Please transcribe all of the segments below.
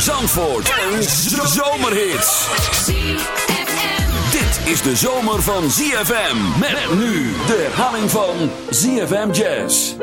Zandvoort en zomerhits. Dit is de zomer van ZFM. Met nu de herhaling van ZFM Jazz.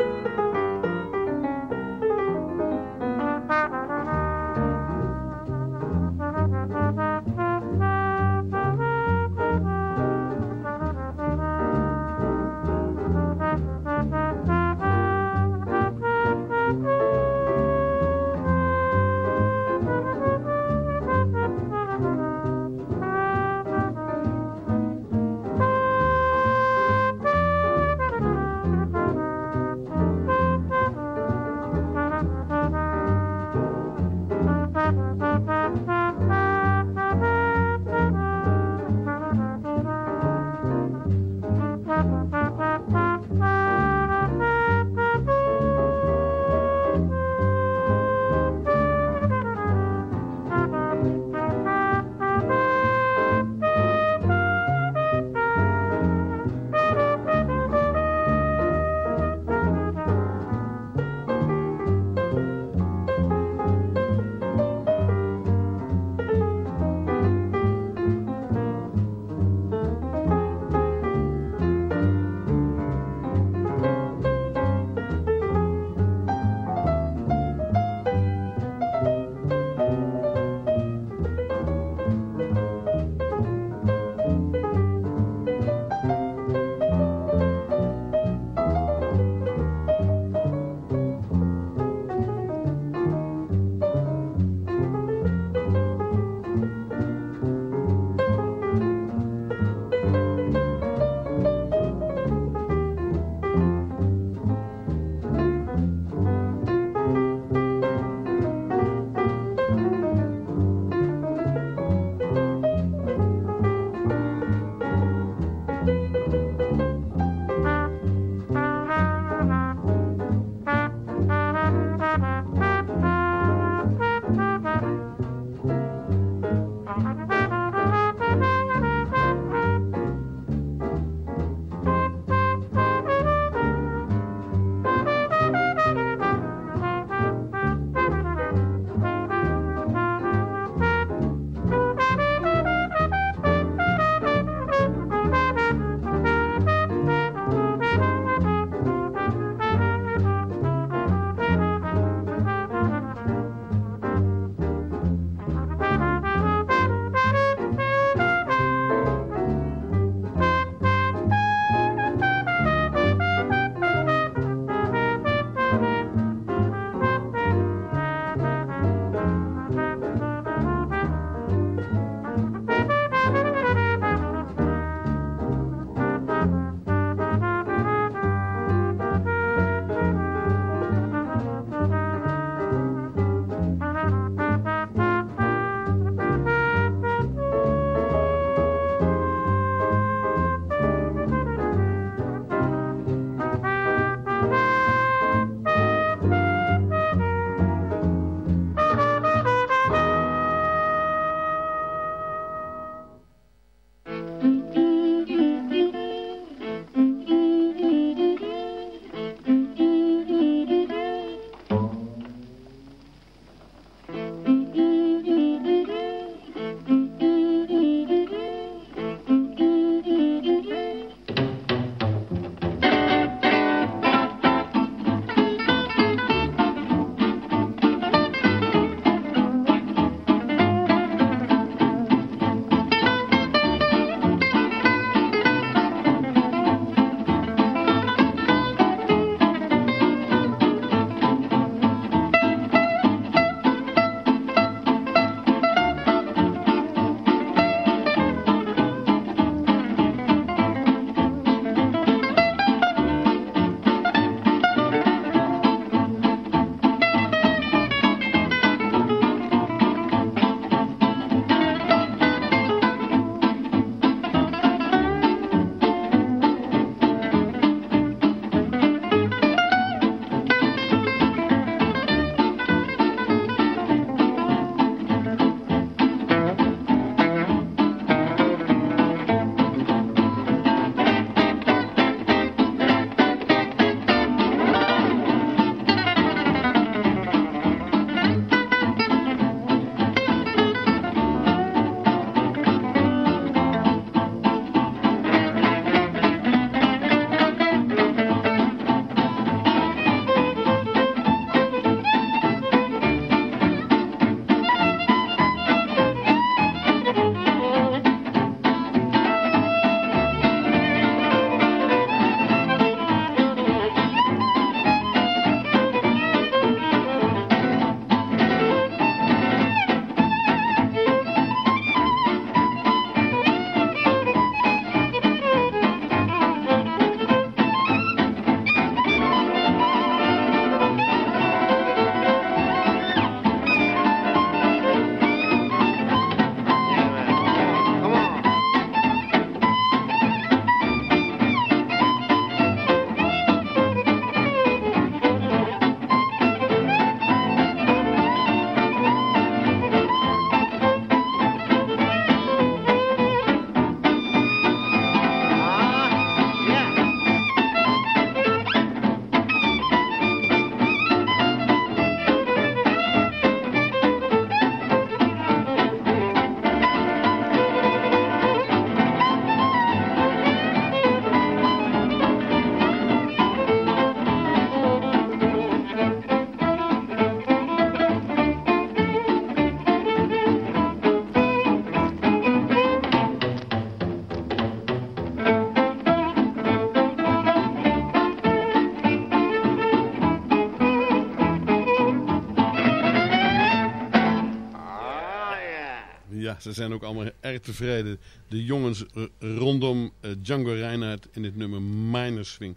Ze zijn ook allemaal erg tevreden. De jongens rondom uh, Django Reinhardt in het nummer Minor Swing.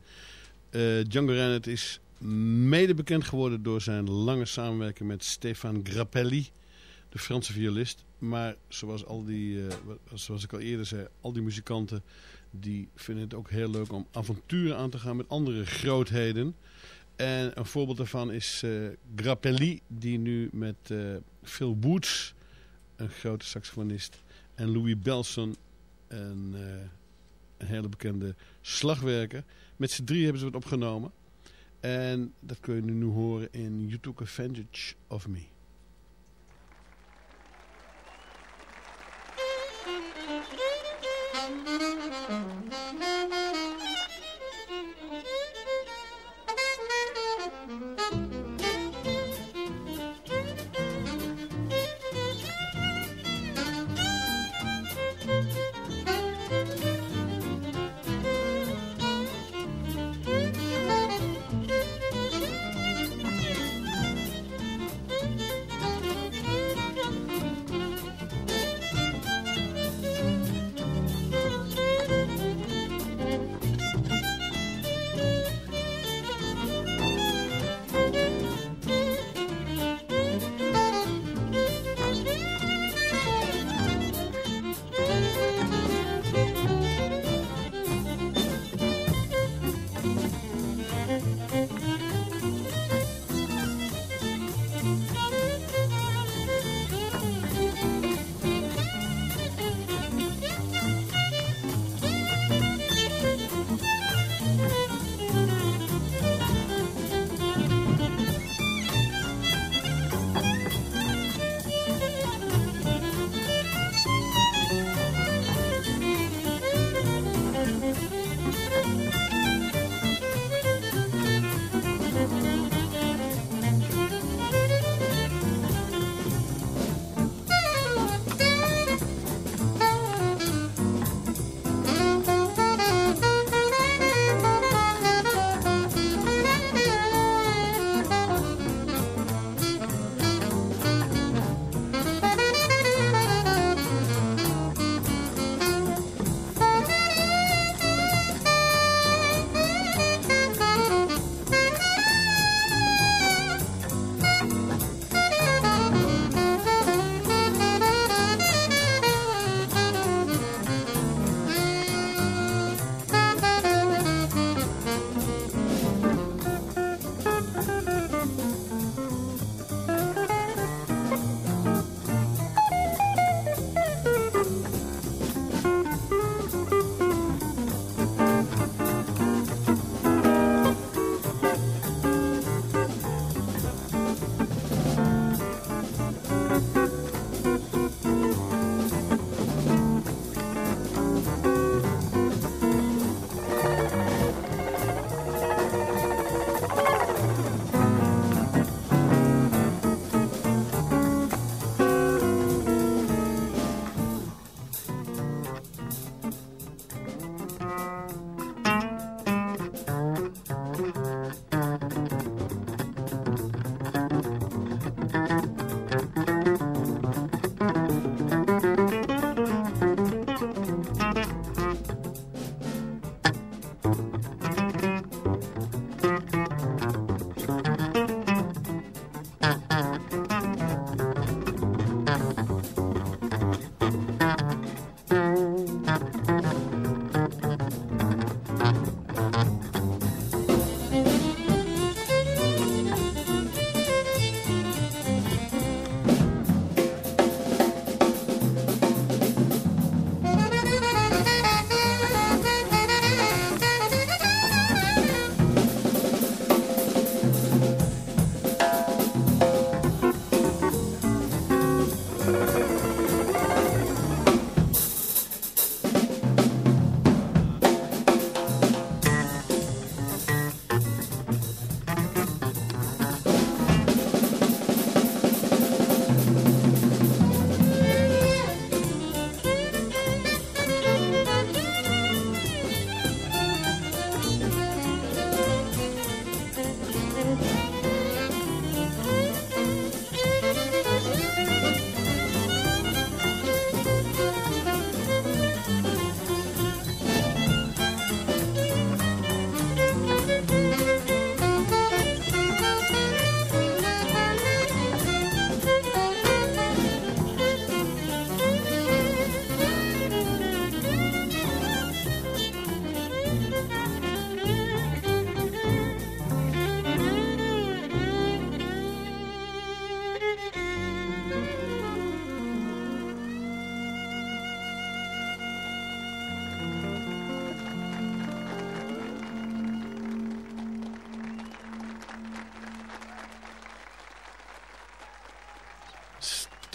Uh, Django Reinhardt is mede bekend geworden door zijn lange samenwerking met Stefan Grappelli, de Franse violist. Maar zoals, al die, uh, zoals ik al eerder zei, al die muzikanten die vinden het ook heel leuk om avonturen aan te gaan met andere grootheden. En een voorbeeld daarvan is Grappelli, die nu met Phil Woods, een grote saxofonist, en Louis Belson, een, uh, een hele bekende slagwerker. Met z'n drie hebben ze het opgenomen. En dat kun je nu horen in You Took Advantage of Me.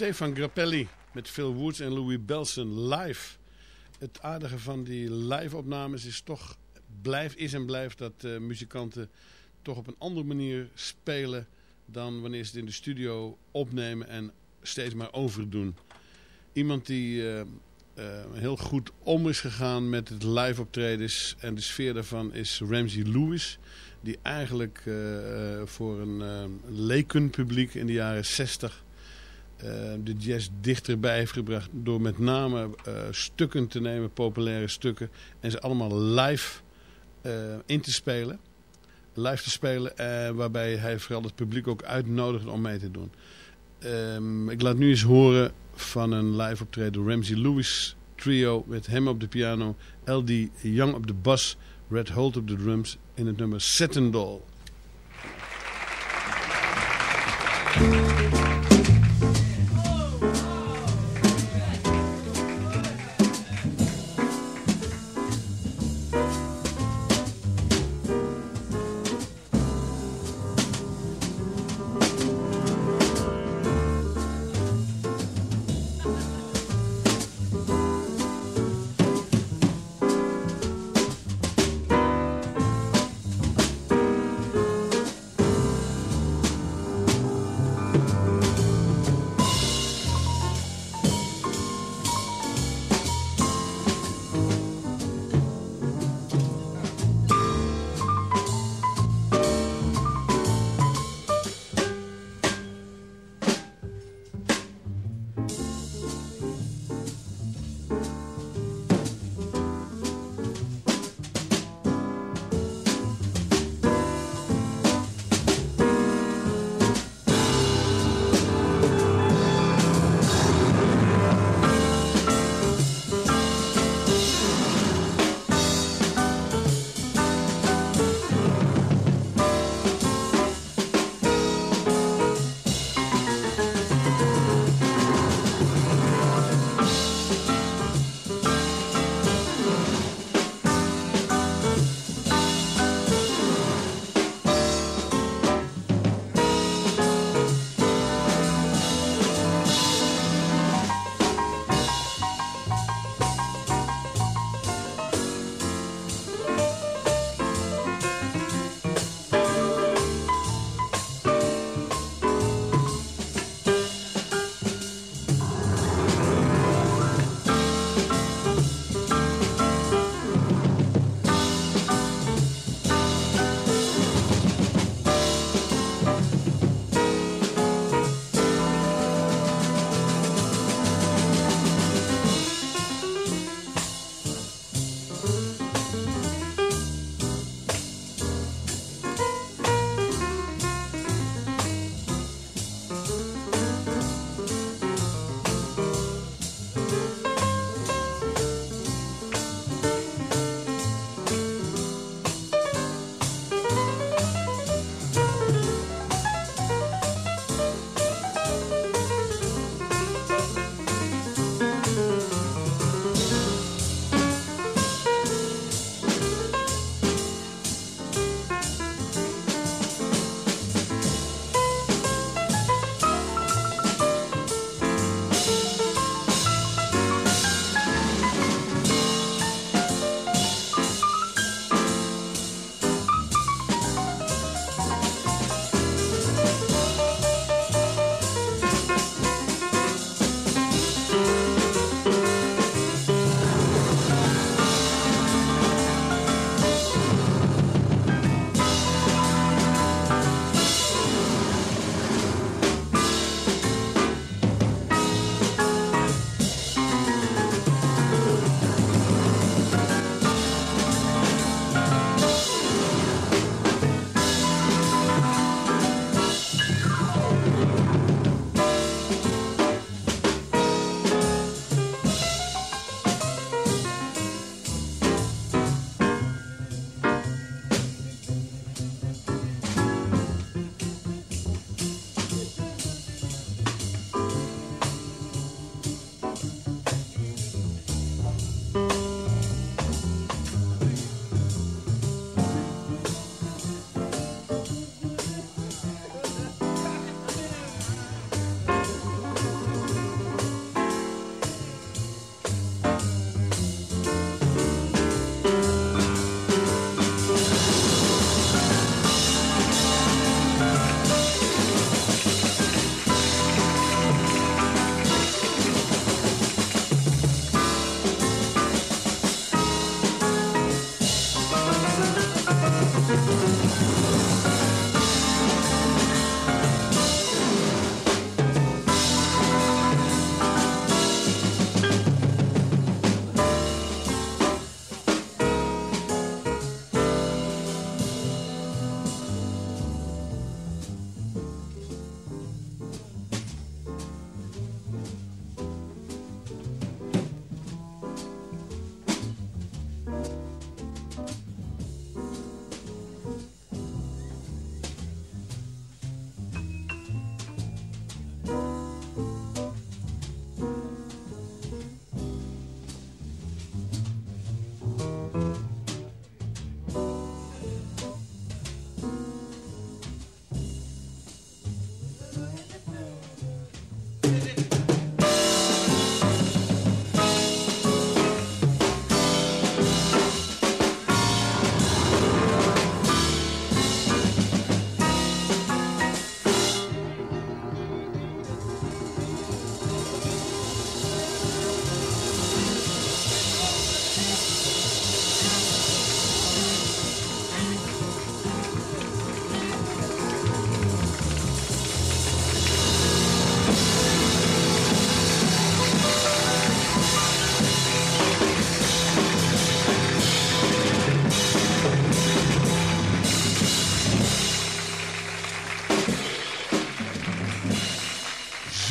Stefan Grappelli met Phil Woods en Louis Belson live. Het aardige van die live-opnames is toch, blijft, is en blijft dat uh, muzikanten toch op een andere manier spelen dan wanneer ze het in de studio opnemen en steeds maar overdoen. Iemand die uh, uh, heel goed om is gegaan met het live optredens en de sfeer daarvan is Ramsey Lewis. Die eigenlijk uh, voor een lekenpubliek in de jaren 60 de jazz dichterbij heeft gebracht. Door met name stukken te nemen, populaire stukken. En ze allemaal live in te spelen live te spelen. Waarbij hij vooral het publiek ook uitnodigt om mee te doen. Um, ik laat nu eens horen van een live optreden. Ramsey Lewis trio met hem op de piano. L.D. Young op de bas. Red Holt op de drums. In het nummer Satin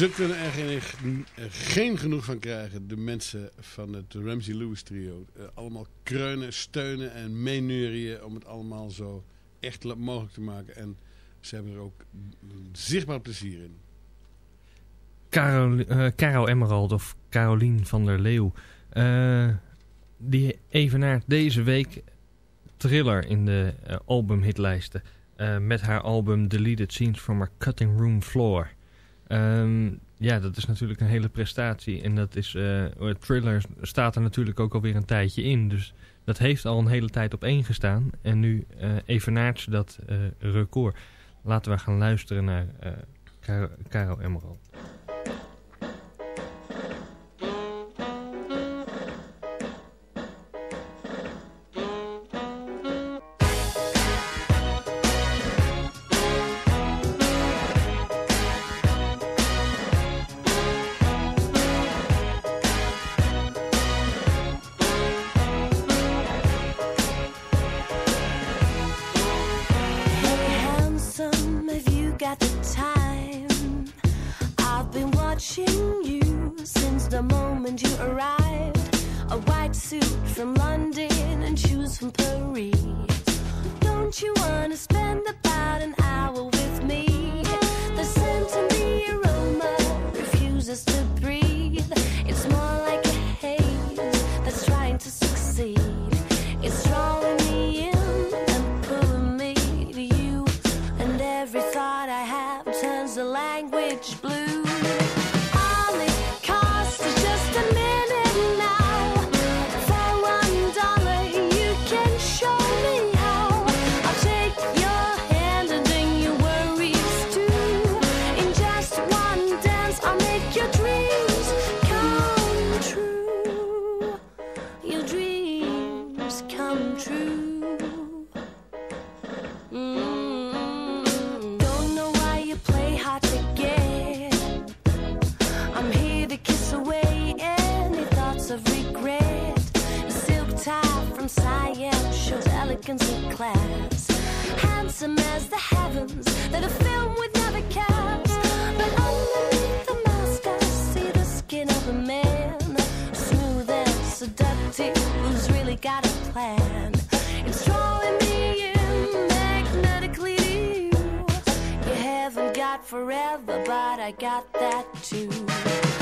ze kunnen er geen, geen, genoeg van krijgen. De mensen van het Ramsey Lewis trio. Uh, allemaal kreunen, steunen en meeneurien om het allemaal zo echt mogelijk te maken. En ze hebben er ook zichtbaar plezier in. Carol, Caro Emerald of Carolien van der Leeuw. Uh, die evenaart deze week Thriller in de uh, albumhitlijsten. met haar album Deleted Scenes from Our Cutting Room Floor. Um, ja, dat is natuurlijk een hele prestatie. En dat is, Thriller staat er natuurlijk ook alweer een tijdje in. Dus dat heeft al een hele tijd op één gestaan. En nu evenaart ze dat record. Laten we gaan luisteren naar Caro Emerald. at the time. I've been watching you since the moment you arrived. A white suit from London and shoes from Paris. Don't you wanna spend about an hour with me? The scent and the aroma refuses to forever, but I got that too.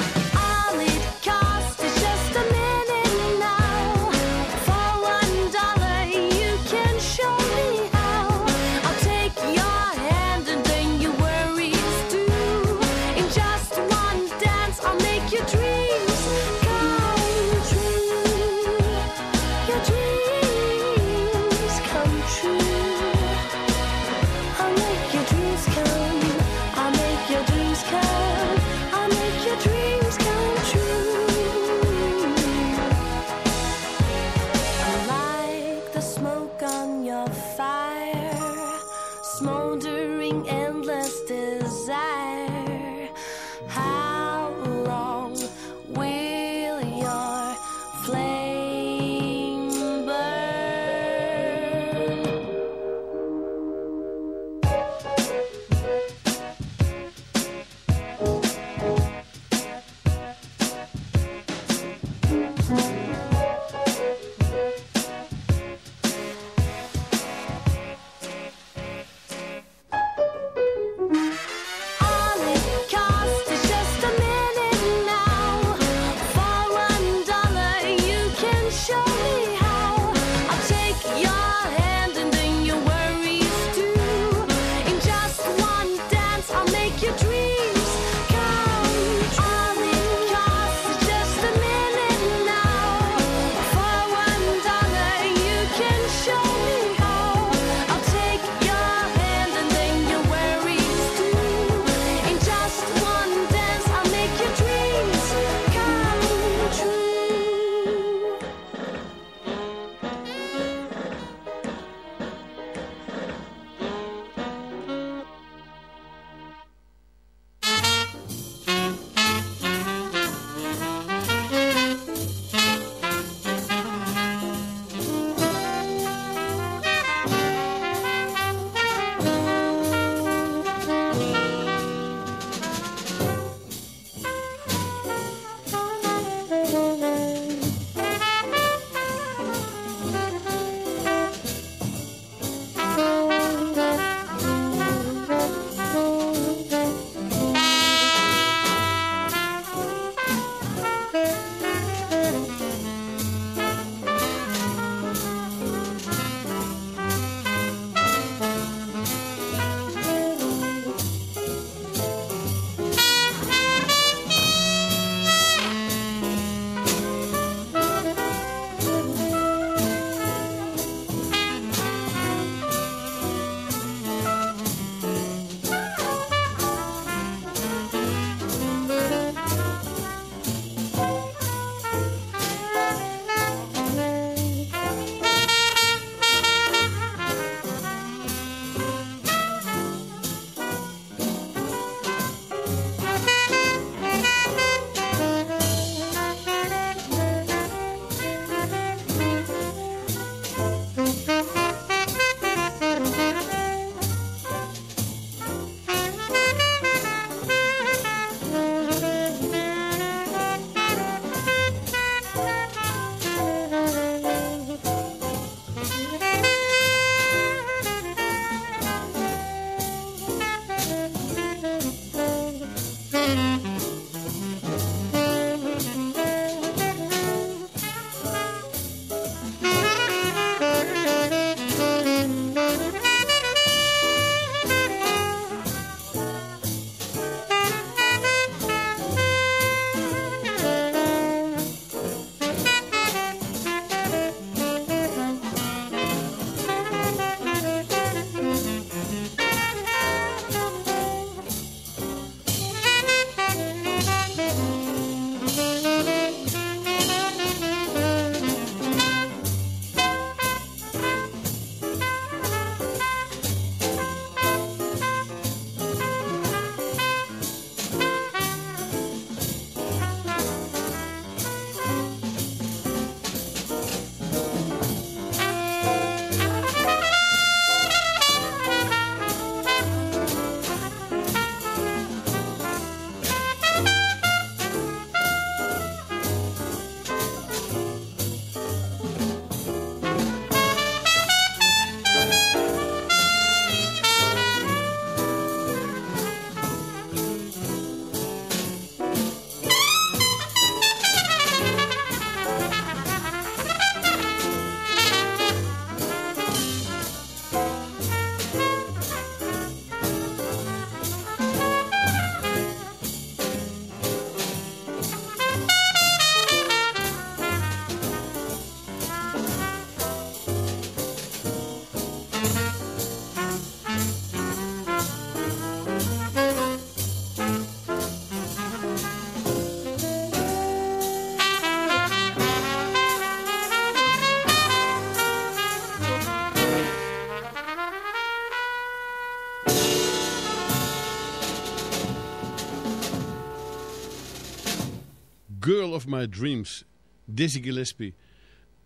Girl of My Dreams, Dizzy Gillespie.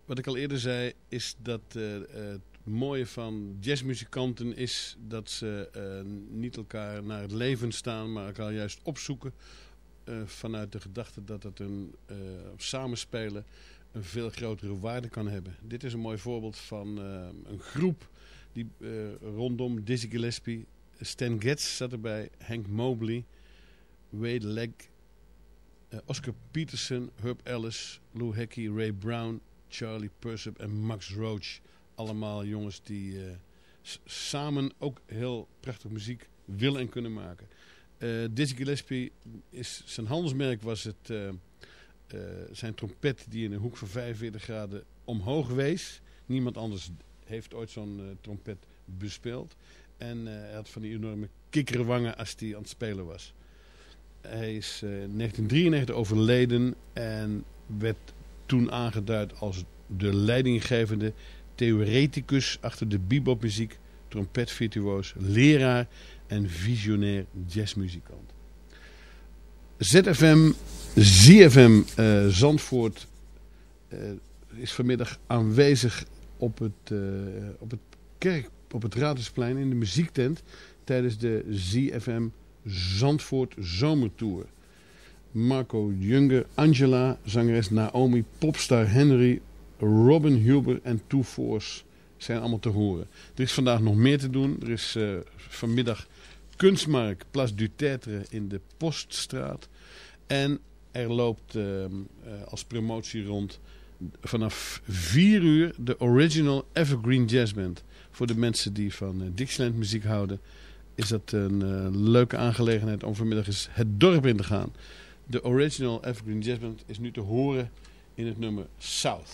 Wat ik al eerder zei, is dat uh, het mooie van jazzmuzikanten is dat ze uh, niet elkaar naar het leven staan, maar elkaar juist opzoeken. Uh, vanuit de gedachte dat het een samenspelen een veel grotere waarde kan hebben. Dit is een mooi voorbeeld van een groep die rondom Dizzy Gillespie, Stan Getz zat erbij, Hank Mobley, Wade Legg, Oscar Peterson, Herb Ellis, Lou Hickey, Ray Brown, Charlie Persip en Max Roach. Allemaal jongens die uh, samen ook heel prachtig muziek willen en kunnen maken. Uh, Dizzy Gillespie, is, zijn handelsmerk was het, zijn trompet die in een hoek van 45 graden omhoog wees. Niemand anders heeft ooit zo'n trompet bespeeld. En hij had van die enorme kikkerwangen als hij aan het spelen was. Hij is in 1993 overleden en werd toen aangeduid als de leidinggevende theoreticus achter de bebopmuziek, trompetvirtuoos, leraar en visionair jazzmuzikant. ZFM, ZFM uh, Zandvoort uh, is vanmiddag aanwezig op het, uh, op het kerk, op het Radersplein in de muziektent tijdens de ZFM Zandvoort Zomertour. Marco Junger, Angela, zangeres Naomi, popstar Henry, Robin Huber en Two Force zijn allemaal te horen. Er is vandaag nog meer te doen. Er is uh, vanmiddag kunstmarkt Place du Tetre in de Poststraat. En er loopt uh, uh, als promotie rond vanaf 4 uur de Original Evergreen Jazz Band. Voor de mensen die van Dixieland muziek houden is dat een leuke aangelegenheid om vanmiddag eens het dorp in te gaan. De Original Evergreen Jazz Band is nu te horen in het nummer South.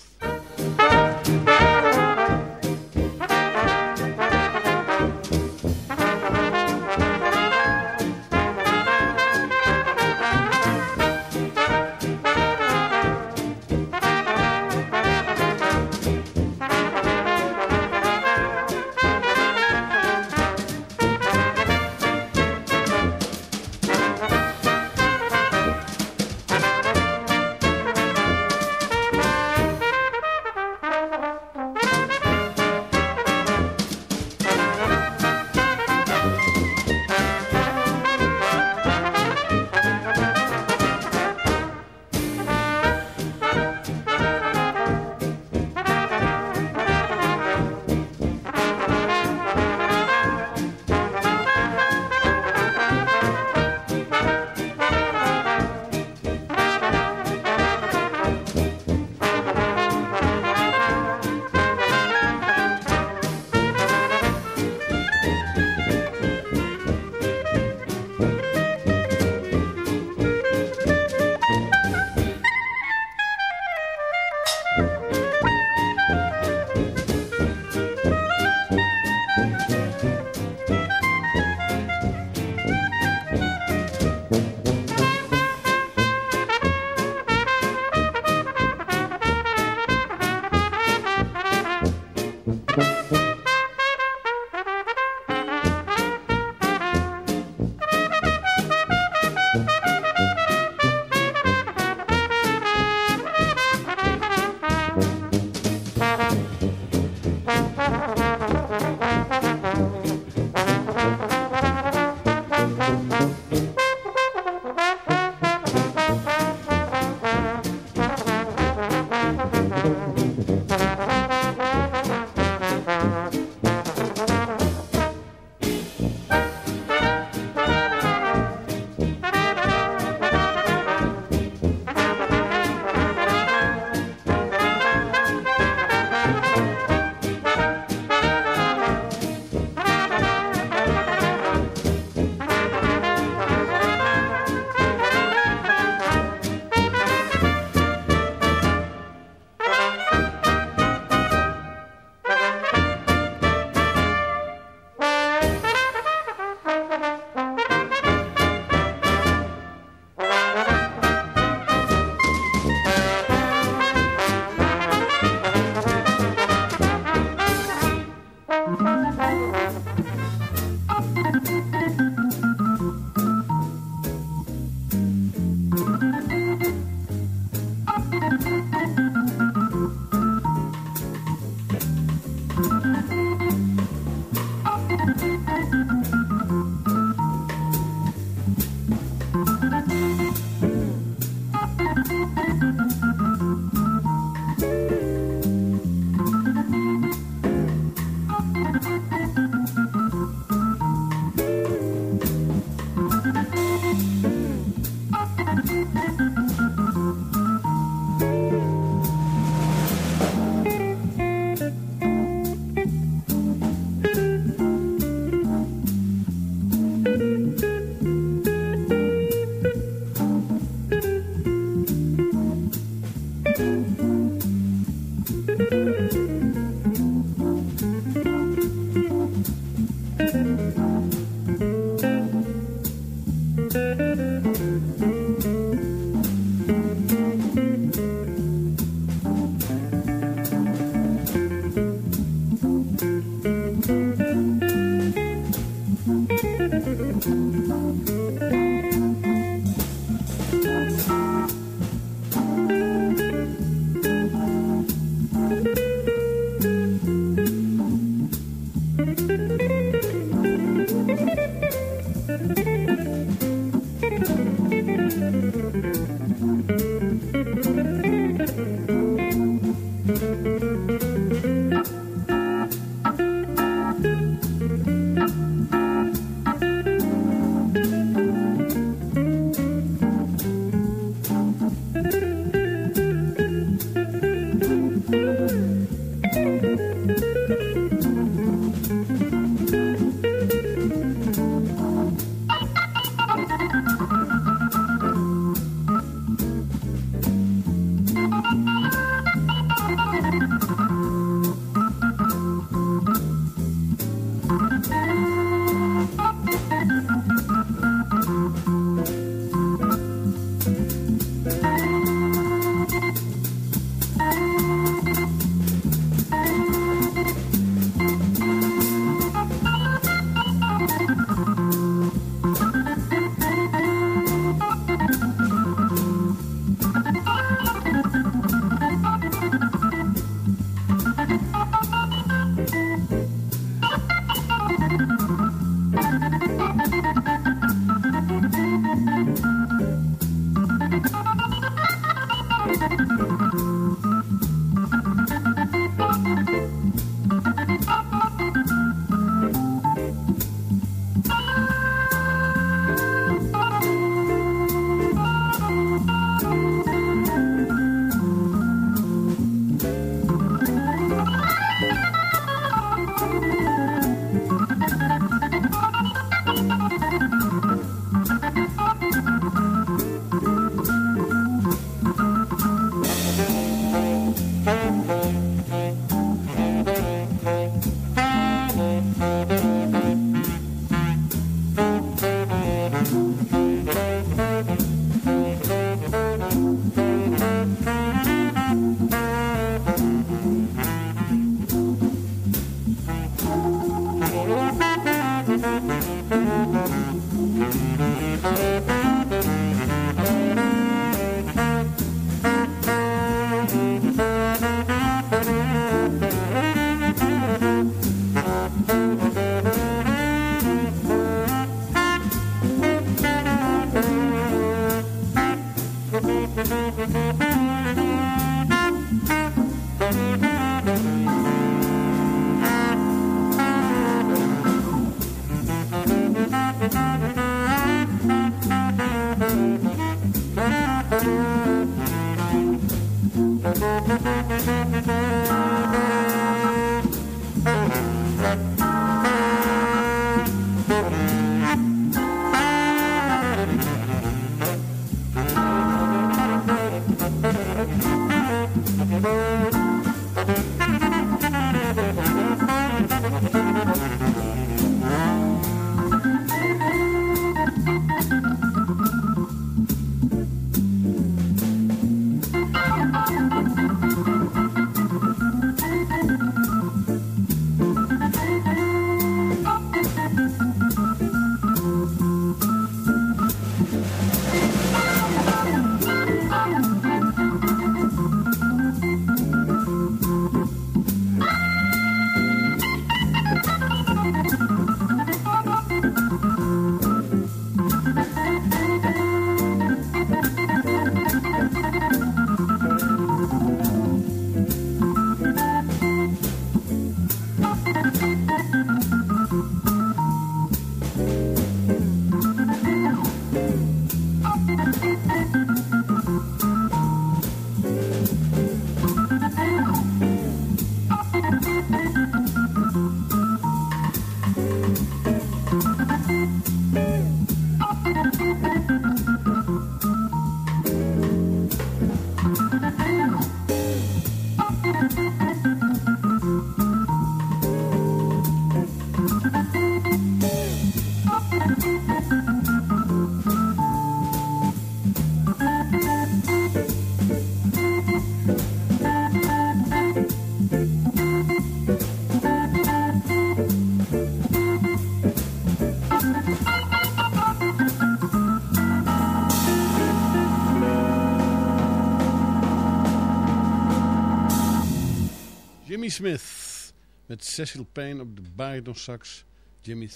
Smith met Cecil Payne op de bariton sax, Jimmy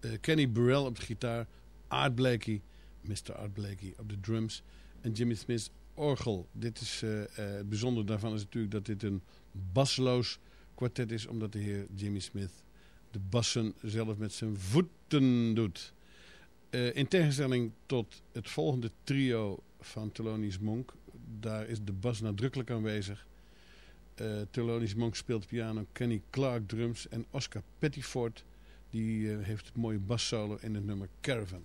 uh, Kenny Burrell op de gitaar, Art Blakey, Mr. Art Blakey op de drums en Jimmy Smith orgel. Dit is, uh, uh, het bijzondere daarvan is natuurlijk dat dit een basloos kwartet is, omdat de heer Jimmy Smith de bassen zelf met zijn voeten doet. In tegenstelling tot het volgende trio van Thelonious Monk, daar is de bas nadrukkelijk aanwezig. Uh, Monk speelt piano, Kenny Clark drums en Oscar Pettiford die uh, heeft het mooie bassolo in het nummer Caravan.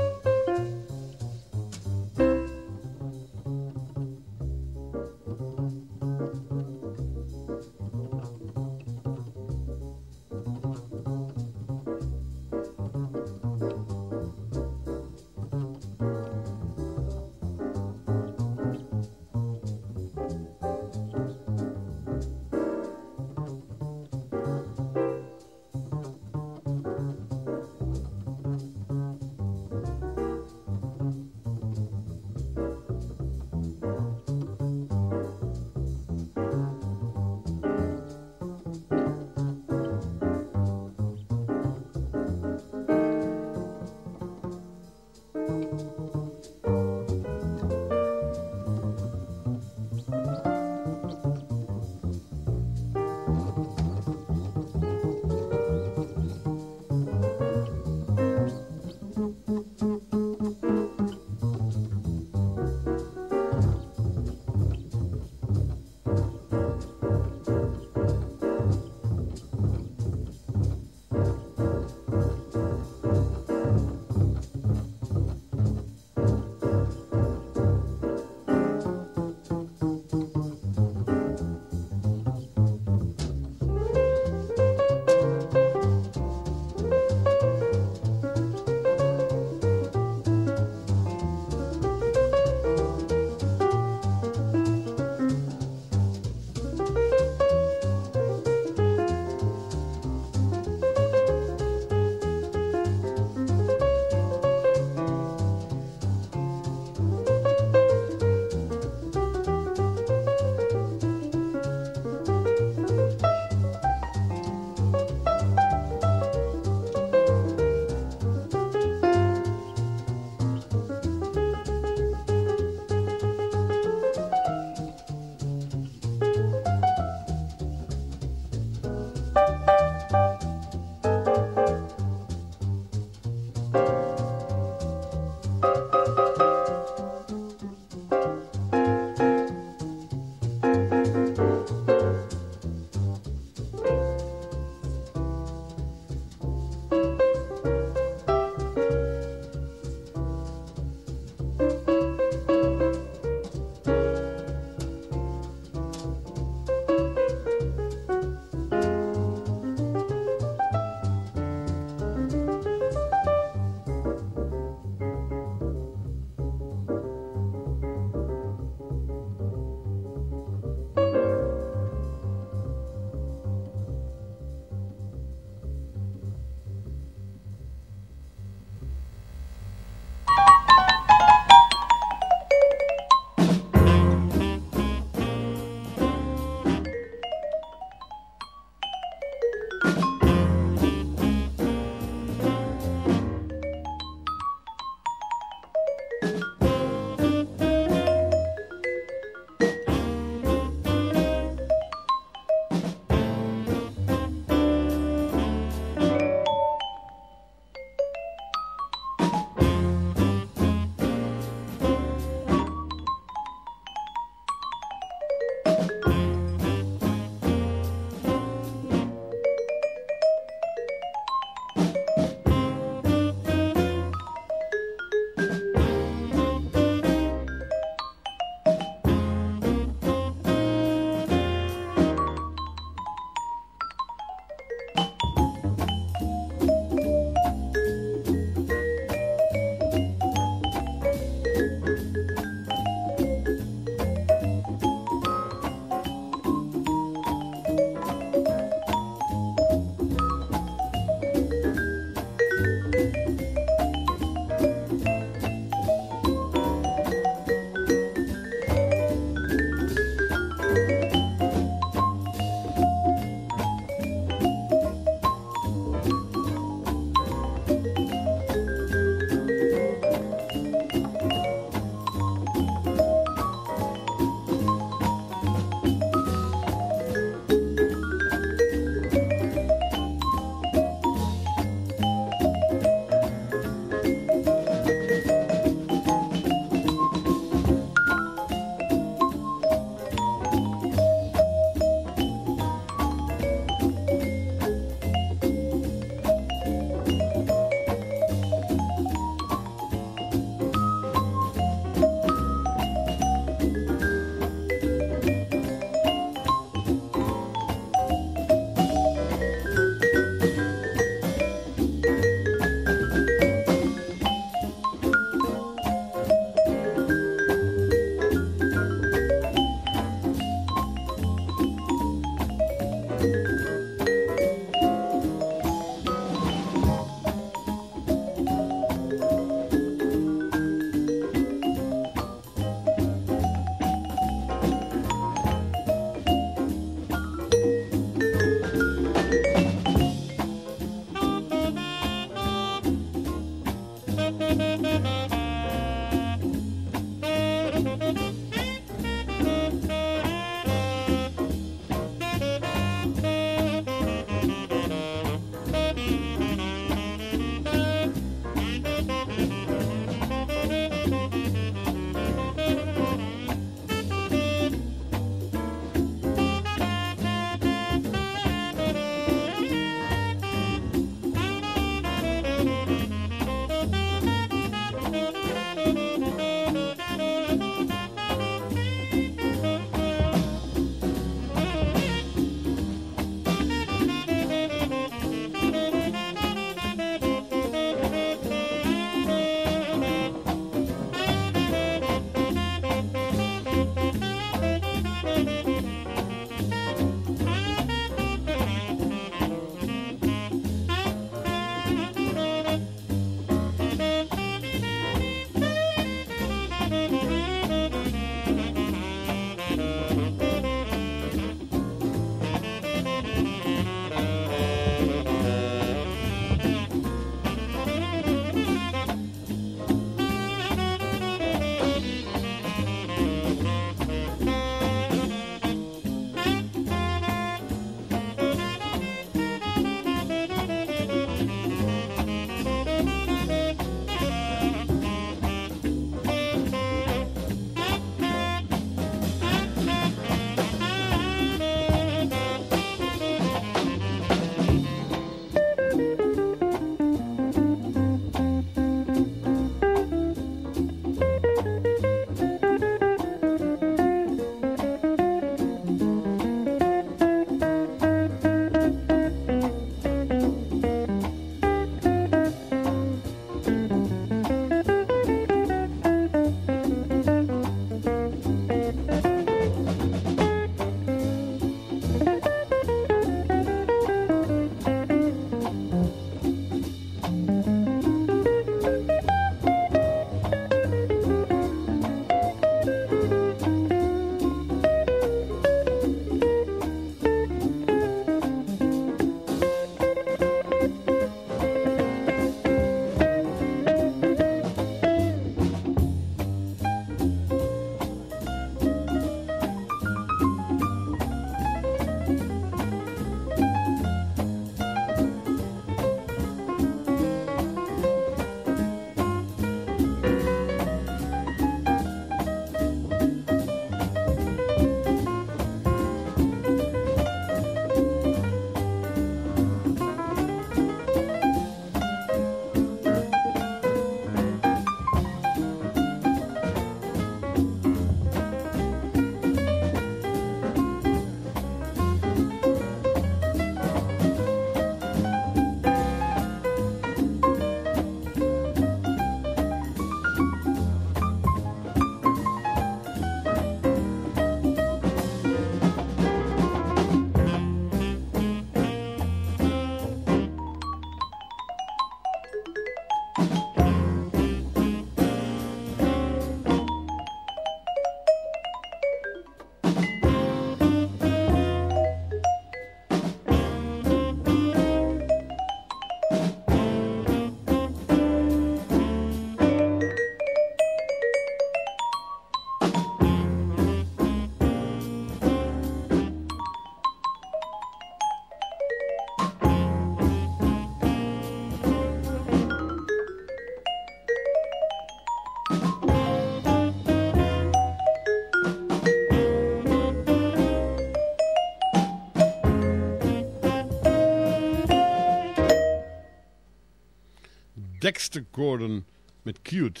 Dexter Gordon met Cute.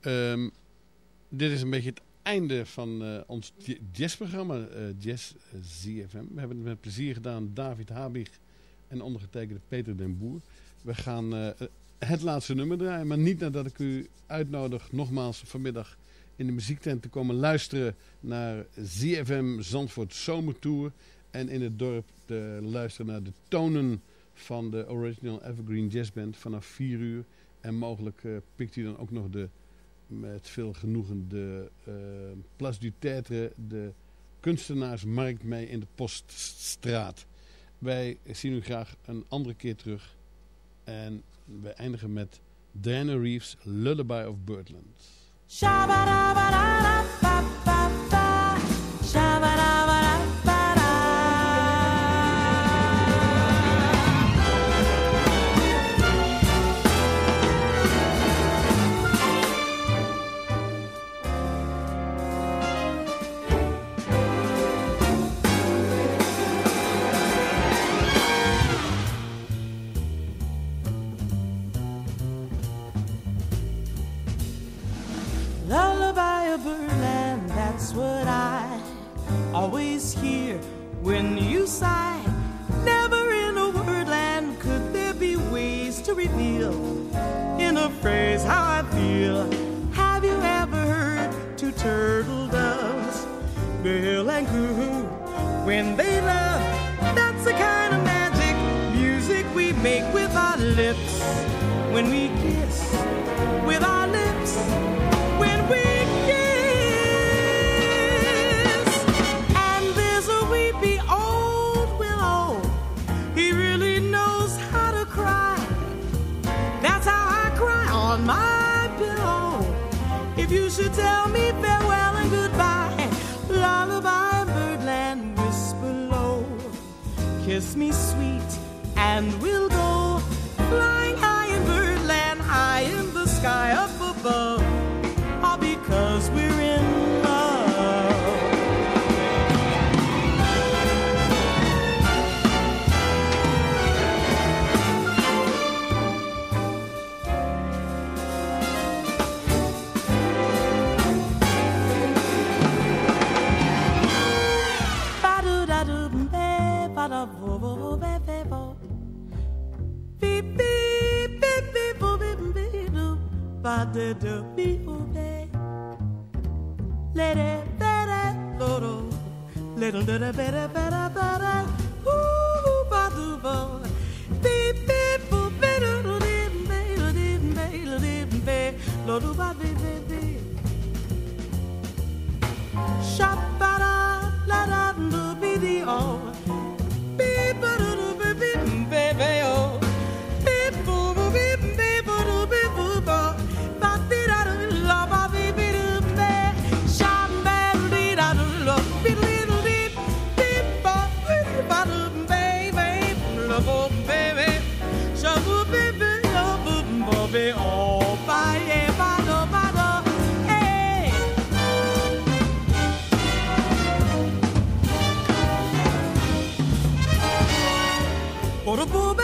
Ehm, dit is een beetje het einde van uh, ons jazzprogramma, uh, Jazz ZFM. We hebben het met plezier gedaan, David Habig en ondergetekende Peter den Boer. We gaan het laatste nummer draaien, maar niet nadat ik u uitnodig nogmaals vanmiddag in de muziektent te komen luisteren naar ZFM Zandvoort Zomertour. En in het dorp te luisteren naar de tonen van de Original Evergreen Jazz Band vanaf 4 uur. En mogelijk uh, pikt u dan ook nog de, met veel genoegen de uh, Place du Tetre, de kunstenaarsmarkt mee in de Poststraat. Wij zien u graag een andere keer terug. En we eindigen met Diana Reeves' Lullaby of Birdland. When you sigh. Never in a wordland could there be ways to reveal in a phrase how I feel. Have you ever heard two turtle doves, bill and coo, when they love? That's the kind of magic music we make with our lips when we kiss Kiss me sweet, and we'll go flying high in birdland, high in the sky up above. De de bi o be le de be de do do little de de be de be de be de ooh ba do bo bi bi bo be do do di be do di be do di. Be lo do ba bi bi bi shop Boom, boom,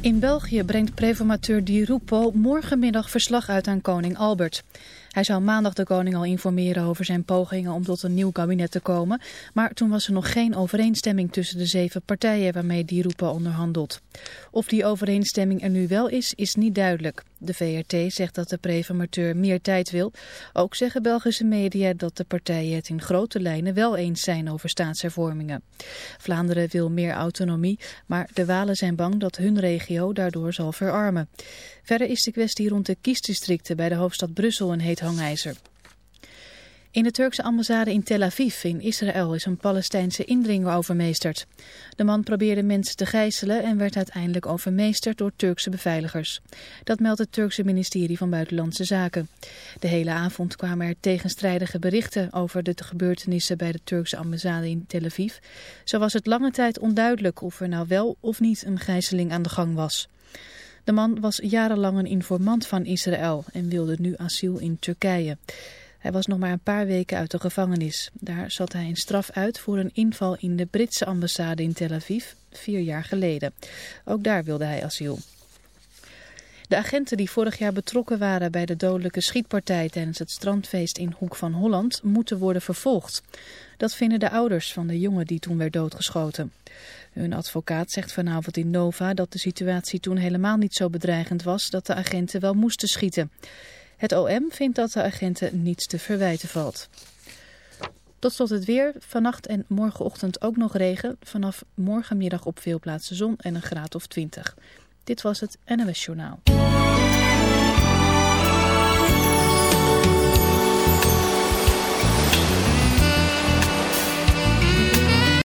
In België brengt preformateur Di Rupo morgenmiddag verslag uit aan koning Albert. Hij zou maandag de koning al informeren over zijn pogingen om tot een nieuw kabinet te komen. Maar toen was er nog geen overeenstemming tussen de zeven partijen waarmee Di Rupo onderhandelt. Of die overeenstemming er nu wel is, is niet duidelijk. De VRT zegt dat de preformateur meer tijd wil. Ook zeggen Belgische media dat de partijen het in grote lijnen wel eens zijn over staatshervormingen. Vlaanderen wil meer autonomie, maar de Walen zijn bang dat hun daardoor zal verarmen. Verder is de kwestie rond de kiesdistricten bij de hoofdstad Brussel een heet hangijzer. In de Turkse ambassade in Tel Aviv in Israël is een Palestijnse indringer overmeesterd. De man probeerde mensen te gijzelen en werd uiteindelijk overmeesterd door Turkse beveiligers. Dat meldt het Turkse ministerie van Buitenlandse Zaken. De hele avond kwamen er tegenstrijdige berichten over de gebeurtenissen bij de Turkse ambassade in Tel Aviv. Zo was het lange tijd onduidelijk of er nou wel of niet een gijzeling aan de gang was. De man was jarenlang een informant van Israël en wilde nu asiel in Turkije. Hij was nog maar een paar weken uit de gevangenis. Daar zat hij een straf uit voor een inval in de Britse ambassade in Tel Aviv, vier jaar geleden. Ook daar wilde hij asiel. De agenten die vorig jaar betrokken waren bij de dodelijke schietpartij tijdens het strandfeest in Hoek van Holland moeten worden vervolgd. Dat vinden de ouders van de jongen die toen werd doodgeschoten. Hun advocaat zegt vanavond in Nova dat de situatie toen helemaal niet zo bedreigend was dat de agenten wel moesten schieten. Het OM vindt dat de agenten niets te verwijten valt. Tot slot het weer. Vannacht en morgenochtend ook nog regen. Vanaf morgenmiddag op veel plaatsen zon en een graad of 20. Dit was het NOS Journaal.